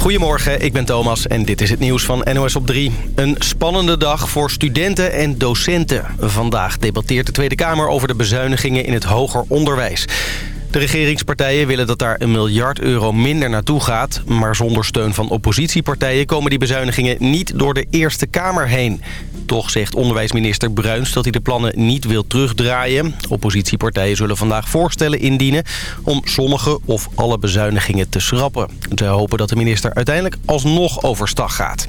Goedemorgen, ik ben Thomas en dit is het nieuws van NOS op 3. Een spannende dag voor studenten en docenten. Vandaag debatteert de Tweede Kamer over de bezuinigingen in het hoger onderwijs. De regeringspartijen willen dat daar een miljard euro minder naartoe gaat. Maar zonder steun van oppositiepartijen komen die bezuinigingen niet door de Eerste Kamer heen. Toch zegt onderwijsminister Bruins dat hij de plannen niet wil terugdraaien. Oppositiepartijen zullen vandaag voorstellen indienen om sommige of alle bezuinigingen te schrappen. Ze hopen dat de minister uiteindelijk alsnog overstag gaat.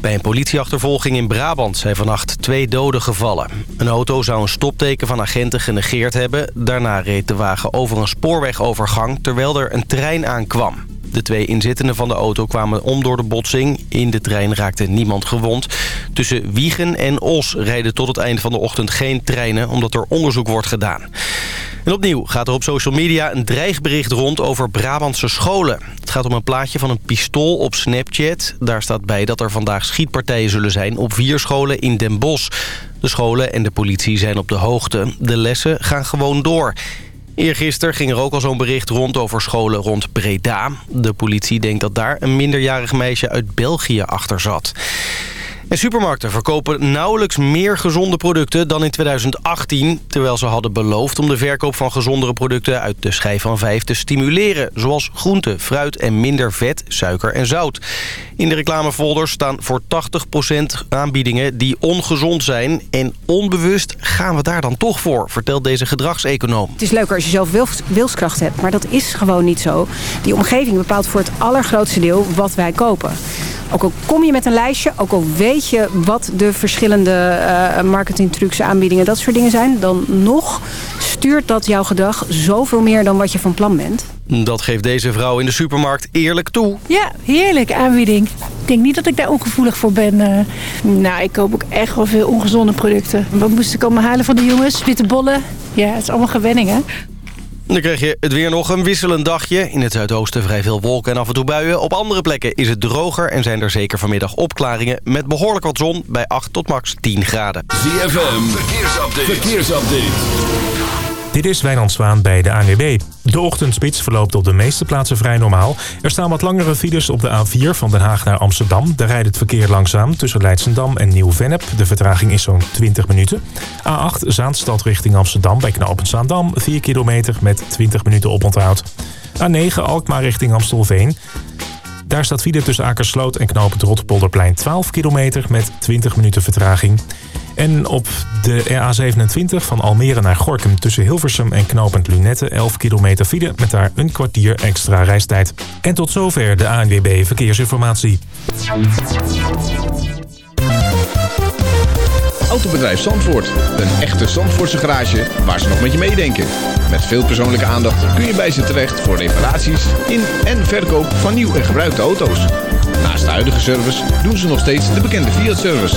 Bij een politieachtervolging in Brabant zijn vannacht twee doden gevallen. Een auto zou een stopteken van agenten genegeerd hebben. Daarna reed de wagen over een spoorwegovergang terwijl er een trein aankwam. De twee inzittenden van de auto kwamen om door de botsing. In de trein raakte niemand gewond. Tussen Wiegen en Os rijden tot het einde van de ochtend geen treinen... omdat er onderzoek wordt gedaan. En opnieuw gaat er op social media een dreigbericht rond over Brabantse scholen. Het gaat om een plaatje van een pistool op Snapchat. Daar staat bij dat er vandaag schietpartijen zullen zijn op vier scholen in Den Bosch. De scholen en de politie zijn op de hoogte. De lessen gaan gewoon door. Eergisteren ging er ook al zo'n bericht rond over scholen rond Breda. De politie denkt dat daar een minderjarig meisje uit België achter zat. En supermarkten verkopen nauwelijks meer gezonde producten dan in 2018... terwijl ze hadden beloofd om de verkoop van gezondere producten uit de schijf van vijf te stimuleren... zoals groente, fruit en minder vet, suiker en zout. In de reclamefolders staan voor 80% aanbiedingen die ongezond zijn... en onbewust gaan we daar dan toch voor, vertelt deze gedragseconoom. Het is leuker als je zelf wils, wilskracht hebt, maar dat is gewoon niet zo. Die omgeving bepaalt voor het allergrootste deel wat wij kopen. Ook al kom je met een lijstje, ook al weet je wat de verschillende uh, marketingtrucs, aanbiedingen, dat soort dingen zijn, dan nog stuurt dat jouw gedrag zoveel meer dan wat je van plan bent. Dat geeft deze vrouw in de supermarkt eerlijk toe. Ja, heerlijk aanbieding. Ik denk niet dat ik daar ongevoelig voor ben. Uh, nou, ik koop ook echt wel veel ongezonde producten. Wat moest ik allemaal halen van de jongens? Witte bollen. Ja, het is allemaal gewenning, hè? Dan krijg je het weer nog een wisselend dagje. In het zuidoosten vrij veel wolken en af en toe buien. Op andere plekken is het droger en zijn er zeker vanmiddag opklaringen... met behoorlijk wat zon bij 8 tot max 10 graden. ZFM, verkeersupdate. verkeersupdate. Dit is Wijnand Zwaan bij de ANWB. De ochtendspits verloopt op de meeste plaatsen vrij normaal. Er staan wat langere files op de A4 van Den Haag naar Amsterdam. Daar rijdt het verkeer langzaam tussen Leidsendam en Nieuw-Vennep. De vertraging is zo'n 20 minuten. A8 Zaanstad richting Amsterdam bij knooppunt Zaandam. 4 kilometer met 20 minuten oponthoud. A9 Alkmaar richting Amstelveen. Daar staat file tussen Akersloot en knooppunt Rotterpolderplein 12 kilometer met 20 minuten vertraging. En op de RA27 van Almere naar Gorkum tussen Hilversum en knooppunt Lunette 11 kilometer file met daar een kwartier extra reistijd. En tot zover de ANWB Verkeersinformatie. Autobedrijf Zandvoort. Een echte Zandvoortse garage waar ze nog met je meedenken. Met veel persoonlijke aandacht kun je bij ze terecht voor reparaties in en verkoop van nieuw en gebruikte auto's. Naast de huidige service doen ze nog steeds de bekende Fiat-service.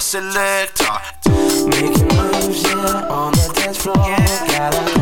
Selector. Making moves, yeah, on the dance floor. Yeah. Gotta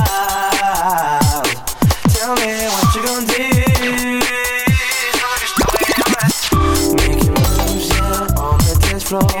tell me what you gonna do. Moves, yeah, on the dance floor.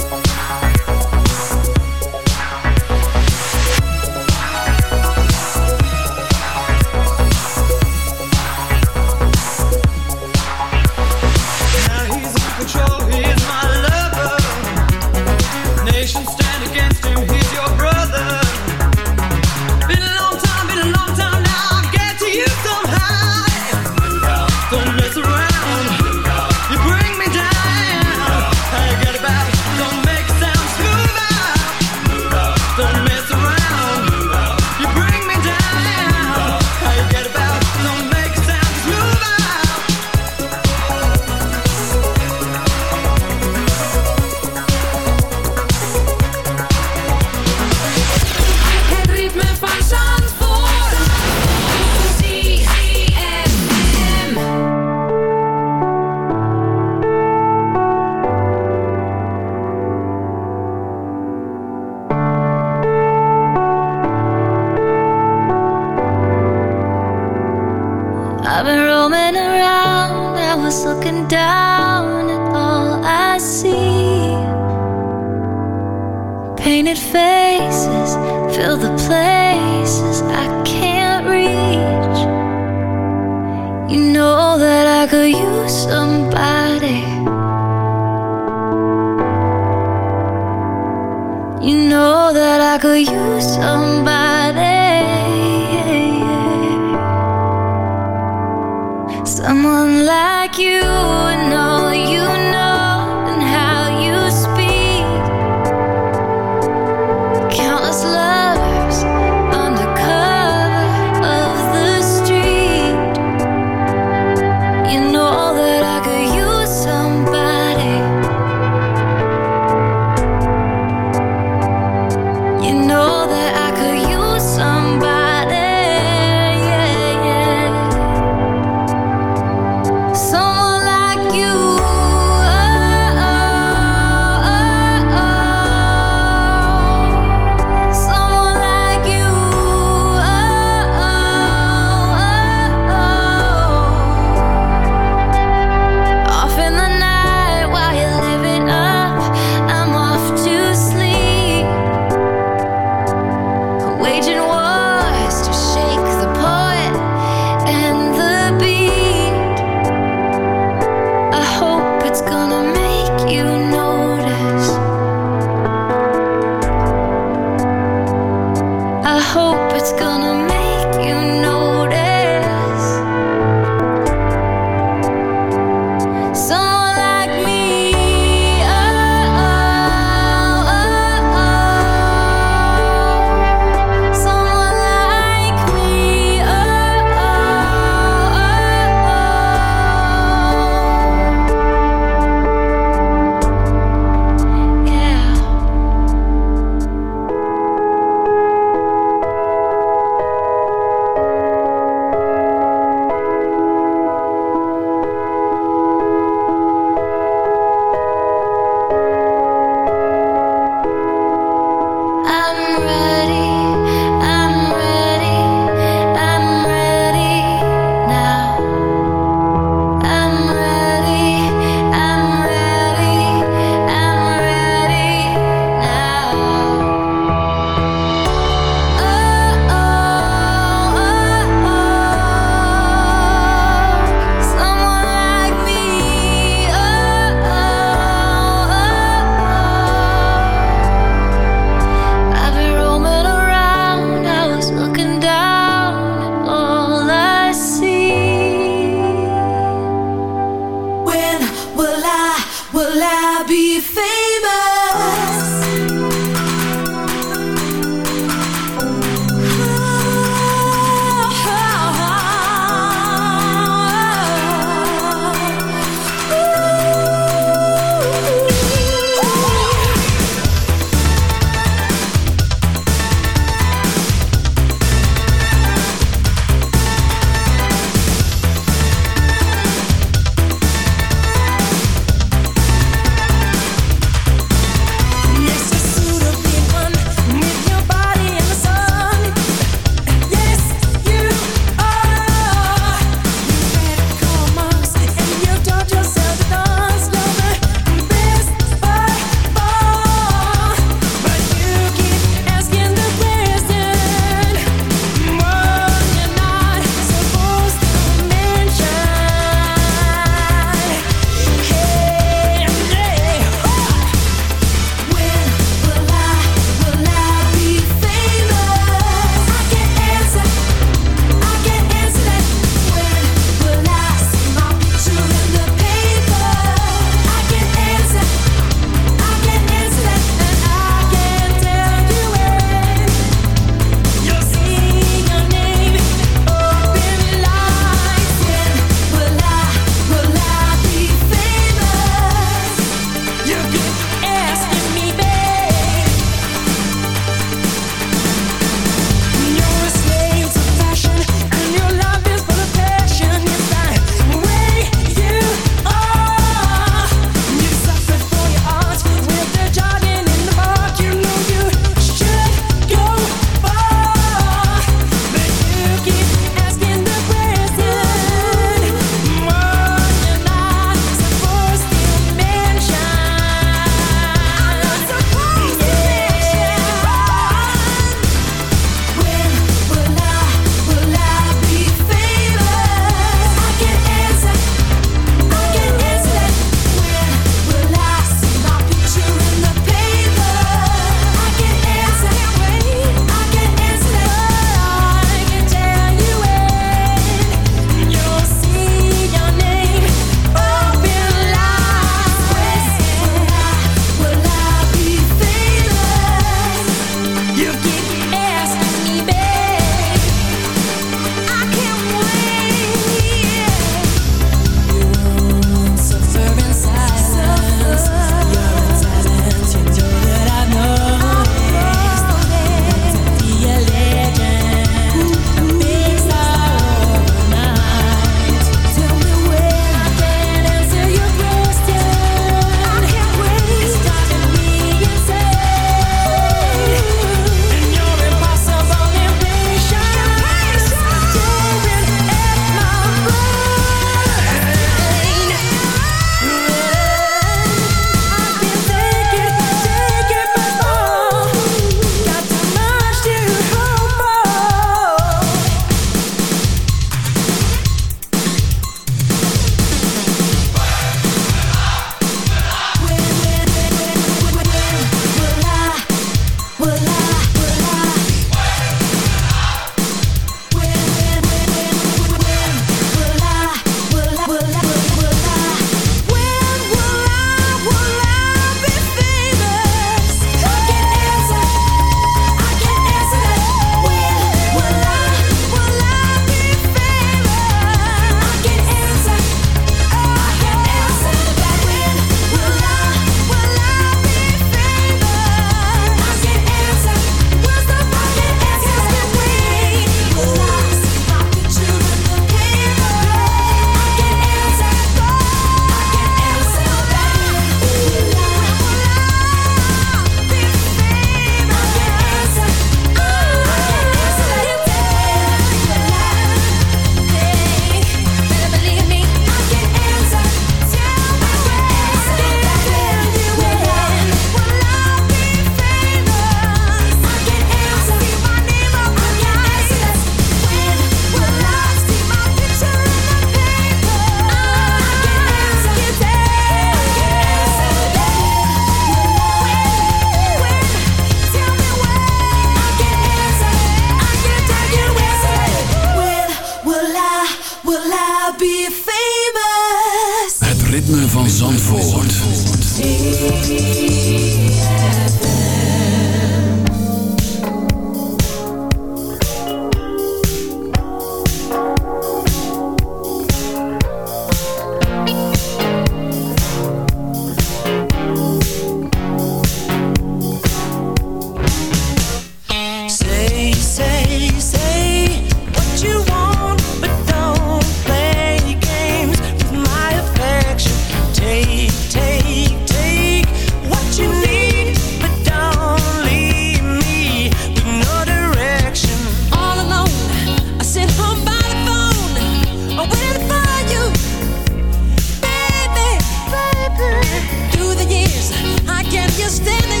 je stenen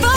maar.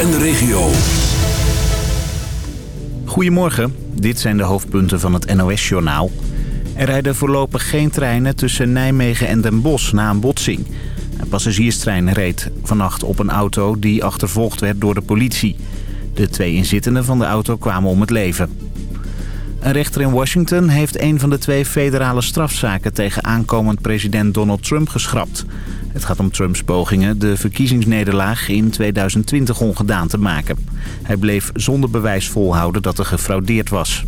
En de regio. Goedemorgen, dit zijn de hoofdpunten van het NOS-journaal. Er rijden voorlopig geen treinen tussen Nijmegen en Den Bosch na een botsing. Een passagierstrein reed vannacht op een auto die achtervolgd werd door de politie. De twee inzittenden van de auto kwamen om het leven. Een rechter in Washington heeft een van de twee federale strafzaken tegen aankomend president Donald Trump geschrapt. Het gaat om Trumps pogingen de verkiezingsnederlaag in 2020 ongedaan te maken. Hij bleef zonder bewijs volhouden dat er gefraudeerd was.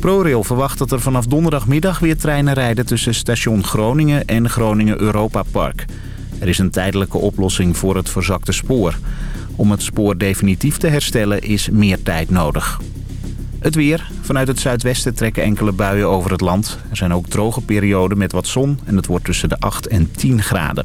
ProRail verwacht dat er vanaf donderdagmiddag weer treinen rijden tussen station Groningen en Groningen Europa Park. Er is een tijdelijke oplossing voor het verzakte spoor. Om het spoor definitief te herstellen is meer tijd nodig. Het weer. Vanuit het zuidwesten trekken enkele buien over het land. Er zijn ook droge perioden met wat zon en het wordt tussen de 8 en 10 graden.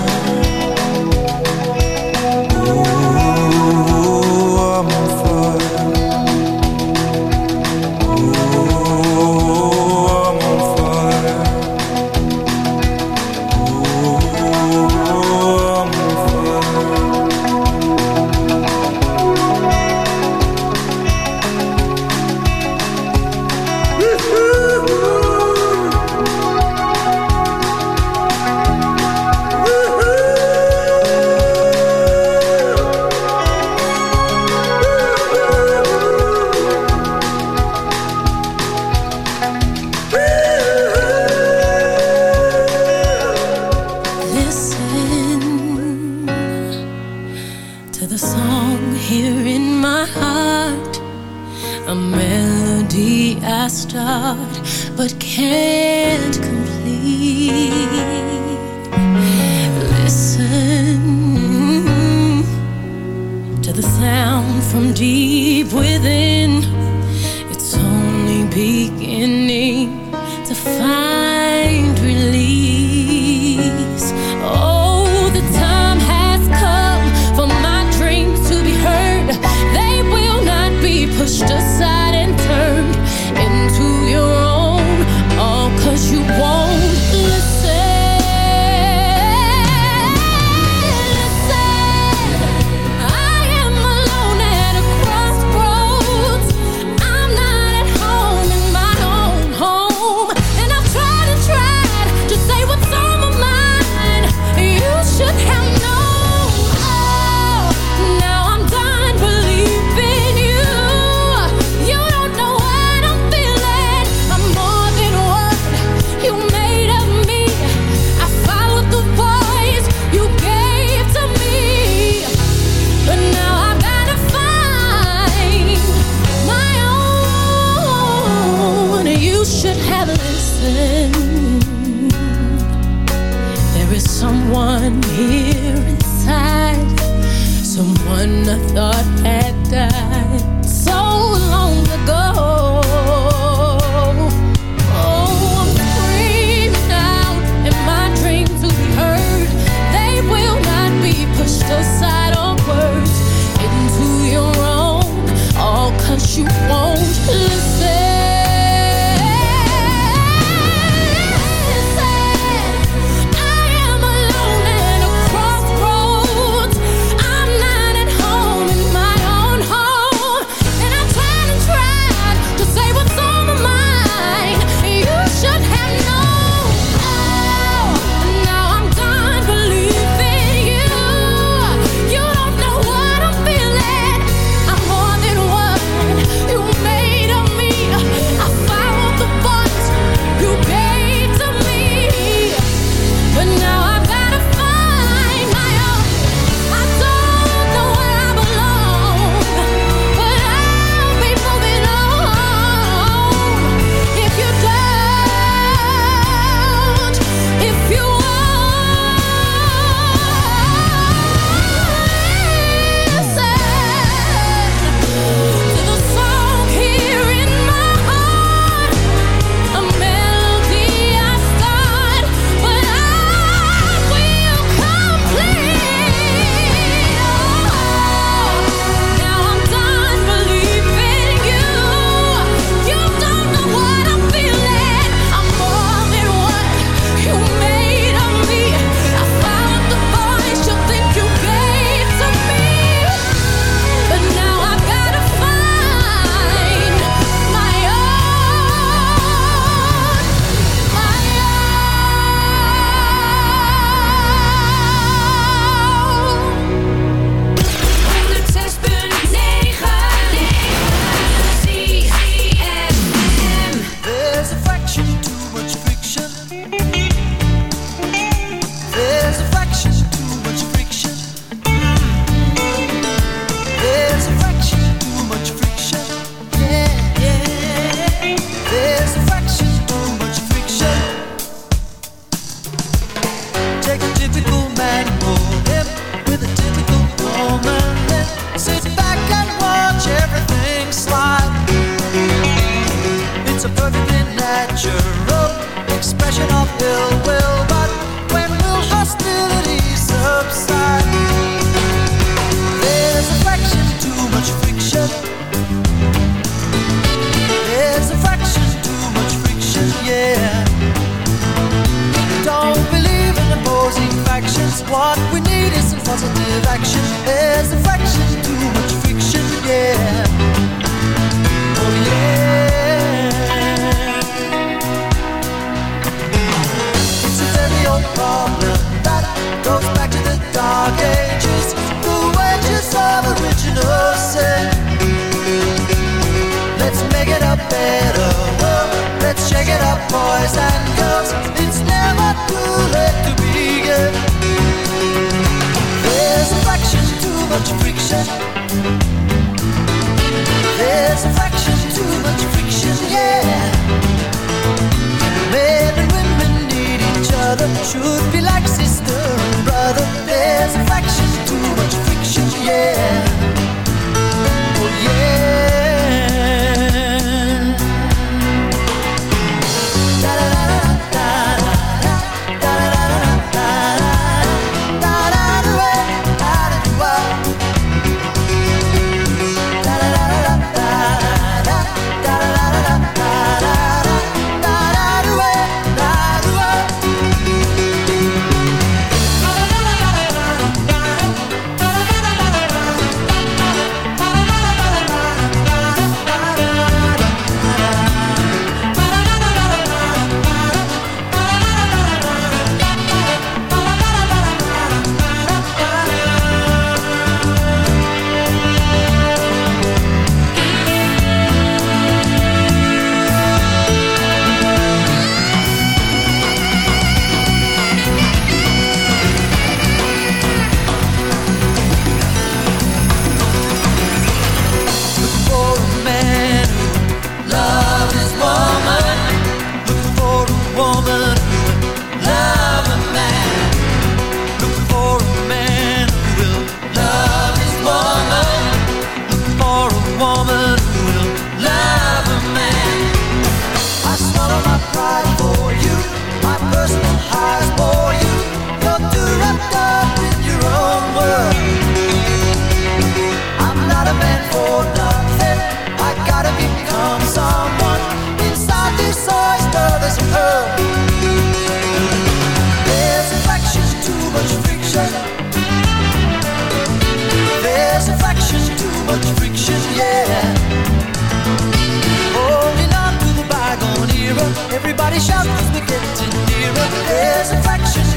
Everybody shout 'cause we're getting nearer. There's a fraction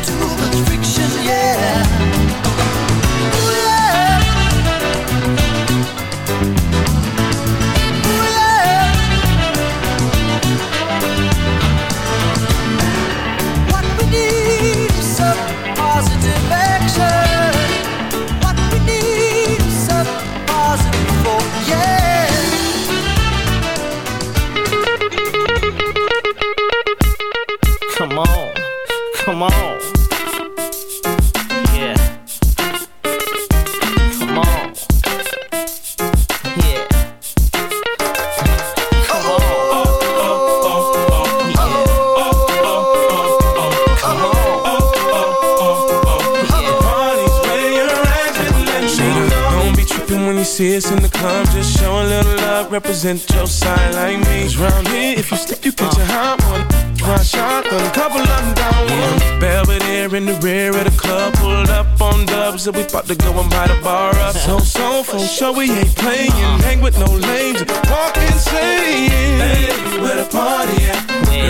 represent your side like me. 'Cause round here, if you slip, you catch a hot one. One shot, a couple of them down one. Belvedere in the rear of the club, pulled up on dubs, and we about to go and buy the bar up. So, so, for sure, we ain't playing. Hang with no lames, walk insane. Hey, where the party at?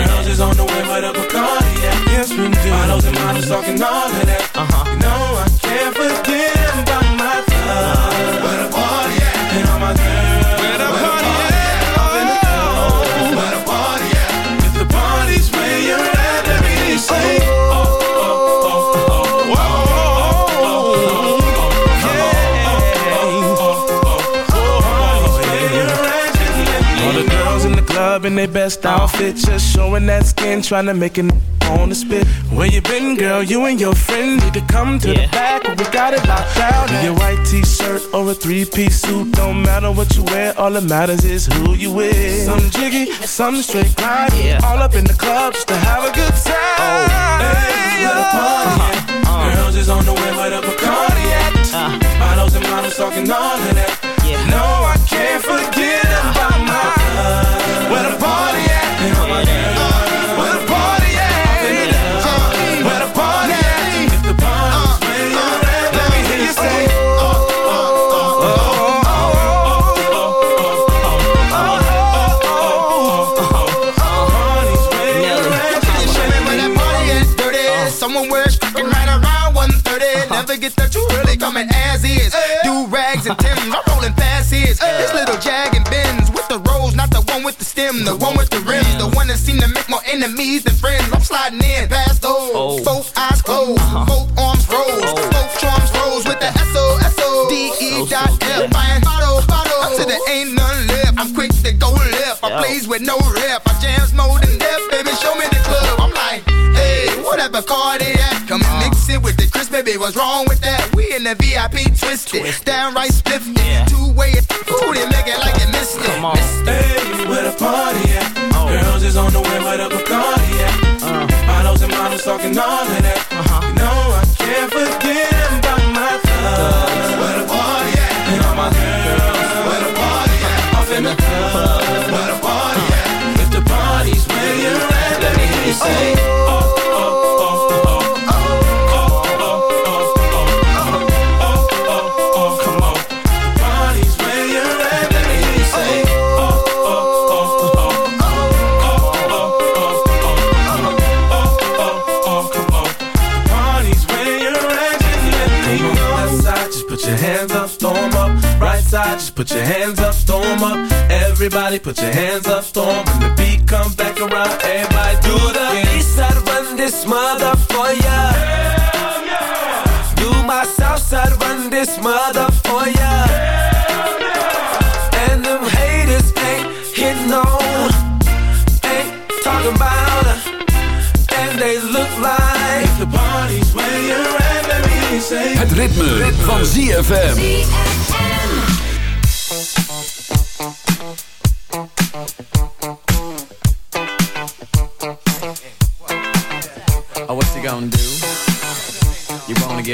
Girls is on the way, where the Bacardi at? Yes, we do. Models and models talking all of that. Uh-huh. in their best outfit, just showing that skin, trying to make it on the spit. Where you been, girl? You and your friend need to come to yeah. the back. We got it locked out. Be your white t-shirt or a three-piece suit, don't matter what you wear. All that matters is who you with. Some jiggy, some straight grind. Yeah. All up in the clubs to have a good time. Oh. Hey, yeah. party uh -huh. Girls is on the way but up a cardiac. at. Uh-huh. Uh. Models and models talking all of that. Yeah. No, I can't forget. Do rags and Timbs, I'm rolling past his. This little Jag and Benz with the rose, not the one with the stem, the one with the rims, the one that seem to make more enemies than friends. I'm sliding in past those. Oh. Both eyes closed, uh-huh. both arms froze, oh. both drums rose with the S O S O D E dot F. Buying bottle, bottle, till there ain't none left. I'm quick to go left. I plays with no rep. I jams more than death, baby. Show me the club. I'm like, hey, whatever car they at. Come and mix it with the Chris, baby. What's wrong with that? We in the VIP twisted, downright spiffy. Two way, ooh, they make it like you missed it. Come on. Hey, where the party at? Oh. Girls is on the way, where the Bacardi at? Uh. Models and models talking all of that. You your hands up, 'em up. Everybody put your hands up, 'em. When the beat comes back around, everybody do the east side, run this mother for ya. Do my south side, run this mother for ya. And them haters ain't hitting on, ain't talking about her. And they look like the party's where you're at, let me say. Het ritme, van ZFM.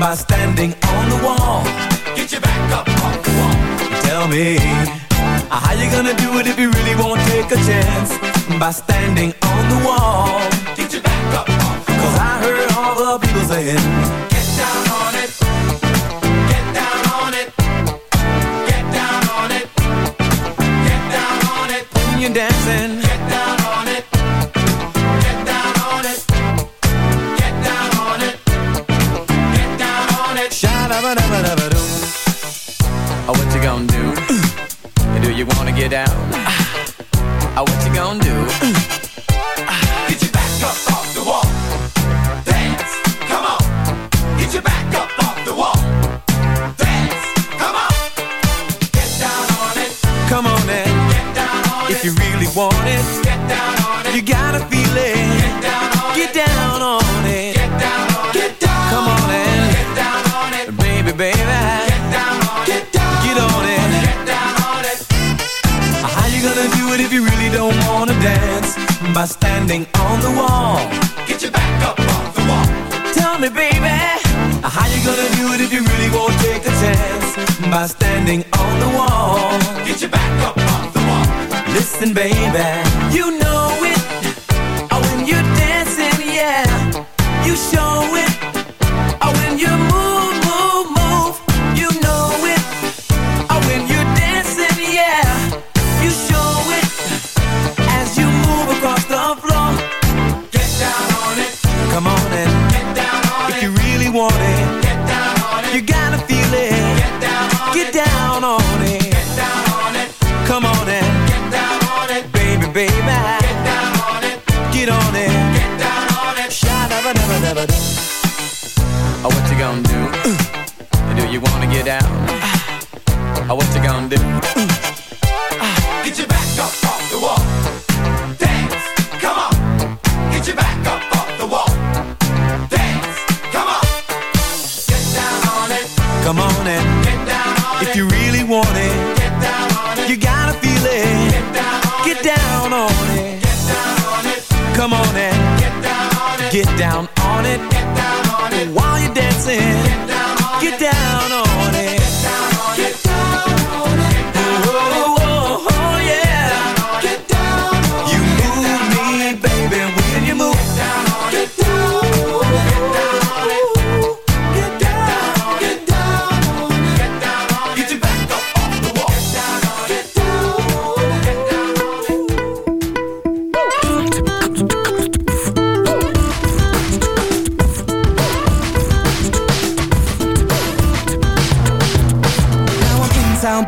By standing on the wall. Get your back up off the wall. Tell me, how you gonna do it if you really won't take a chance? By standing on the wall. Get your back up off Cause I heard all the people saying, Get down on it. Get down on it. Get down on it. Get down on it. when you're dancing, Get down on it. Get down on it. Get down on it. Get down on it. sha-da-ba-da-ba-da-ba-doo. Oh, what you gonna do? You wanna get down? Oh, what you gonna do? On the wall. Get your back up off the wall. Listen, baby,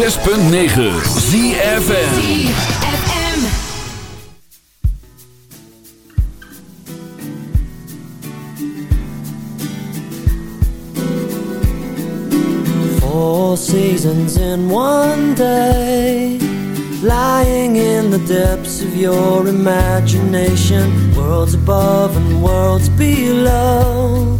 106.9 ZFM. Four seasons in one day Lying in the depths of your imagination. Worlds above and worlds below